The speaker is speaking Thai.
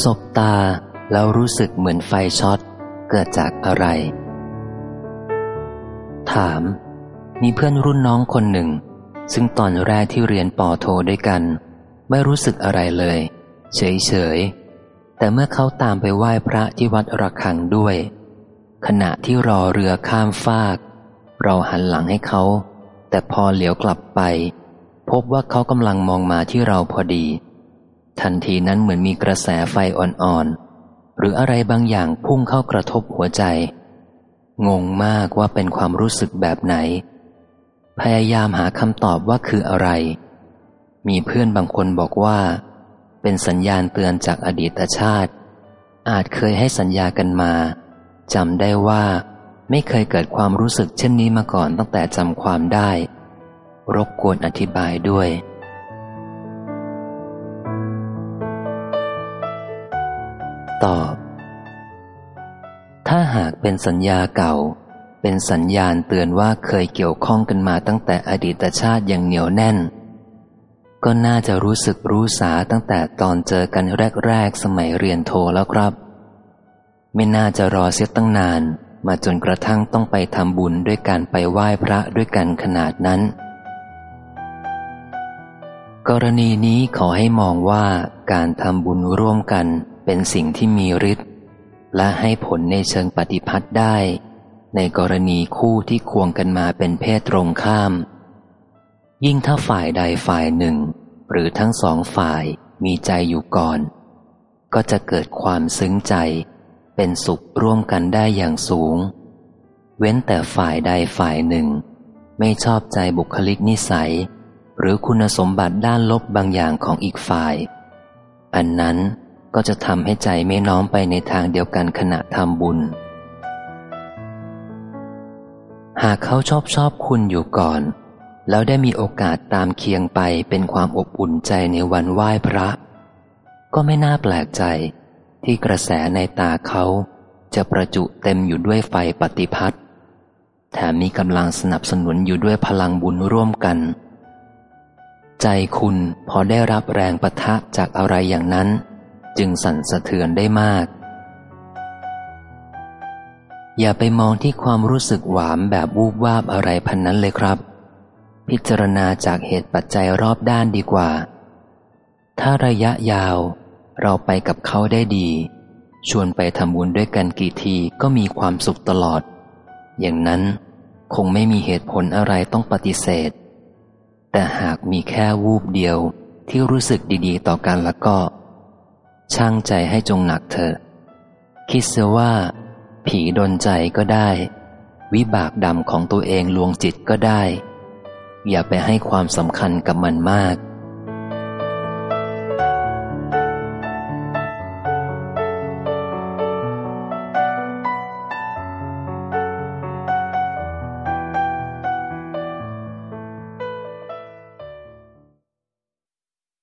ศบตาแล้วรู้สึกเหมือนไฟช็อต เกิดจากอะไร ถาม มีเพื่อนรุ่นน้องคนหนึ่ง ซึ่งตอนแรกที่เรียนปอโทด้วยกัน ไม่รู้สึกอะไรเลย เฉยเฉยแต่เมื่อเขาตามไปไหว้พระที่วัดระฆังด้วย ขณะที่รอเรือข้ามฟาก เราหันหลังให้เขา แต่พอเหลียวกลับไป พบว่าเขากำลังมองมาที่เราพอดี ทันทีนั้นเหมือนมีกระแสไฟอ่อนๆ หรืออะไรบางอย่างพุ่งเข้ากระทบหัวใจ งงมากว่าเป็นความรู้สึกแบบไหน พยายามหาคำตอบว่าคืออะไร มีเพื่อนบางคนบอกว่า เป็นสัญญาณเตือนจากอดีตชาติ อาจเคยให้สัญญากันมาจำได้ว่าไม่เคยเกิดความรู้สึกเช่นนี้มาก่อนตั้งแต่จำความได้ รบกวนอธิบายด้วย ตอบ ถ้าหากเป็นสัญญาเก่า เป็นสัญญาณเตือนว่าเคยเกี่ยวข้องกันมาตั้งแต่อดีตชาติอย่างเหนียวแน่น ก็น่าจะรู้สึกรู้สาตั้งแต่ตอนเจอกันแรกๆสมัยเรียนโทแล้วครับ ไม่น่าจะรอเสียตั้งนานมาจนกระทั่งต้องไปทำบุญด้วยการไปไหว้พระด้วยกันขนาดนั้น กรณีนี้ขอให้มองว่าการทำบุญร่วมกัน เป็นสิ่งที่มีฤทธิ์และให้ผลในเชิงปฏิพัติได้ ในกรณีคู่ที่ควงกันมาเป็นเพศตรงข้าม ยิ่งถ้าฝ่ายใดฝ่ายหนึ่ง หรือทั้งสองฝ่ายมีใจอยู่ก่อน ก็จะเกิดความซึ้งใจ เป็นสุขร่วมกันได้อย่างสูง เว้นแต่ฝ่ายใดฝ่ายหนึ่ง ไม่ชอบใจบุคลิกนิสัย หรือคุณสมบัติด้านลบบางอย่างของอีกฝ่าย อันนั้น ก็จะทำให้ใจไม่น้อมไปในทางเดียวกันขณะทำบุญ หากเขาชอบชอบคุณอยู่ก่อน แล้วได้มีโอกาสตามเคียงไปเป็นความอบอุ่นใจในวันไหว้พระ ก็ไม่น่าแปลกใจที่กระแสในตาเขาจะประจุเต็มอยู่ด้วยไฟปฏิพัทธ์แถมมีกำลังสนับสนุนอยู่ด้วยพลังบุญร่วมกัน ใจคุณพอได้รับแรงประทะจากอะไรอย่างนั้น จึงสั่นสะเทือนได้มาก อย่าไปมองที่ความรู้สึกหวามแบบวูบวาบอะไรพันนั้นเลยครับ พิจารณาจากเหตุปัจจัยรอบด้านดีกว่า ถ้าระยะยาว เราไปกับเขาได้ดี ชวนไปทำบุญด้วยกันกี่ทีก็มีความสุขตลอด อย่างนั้นคงไม่มีเหตุผลอะไรต้องปฏิเสธ แต่หากมีแค่วูบเดียวที่รู้สึกดีๆ ต่อกันแล้วก็ ช่างใจให้จงหนักเถอะคิดเสียว่า ผีดนใจก็ได้ วิบากดำของตัวเองลวงจิตก็ได้ อย่าไปให้ความสำคัญกับมันมาก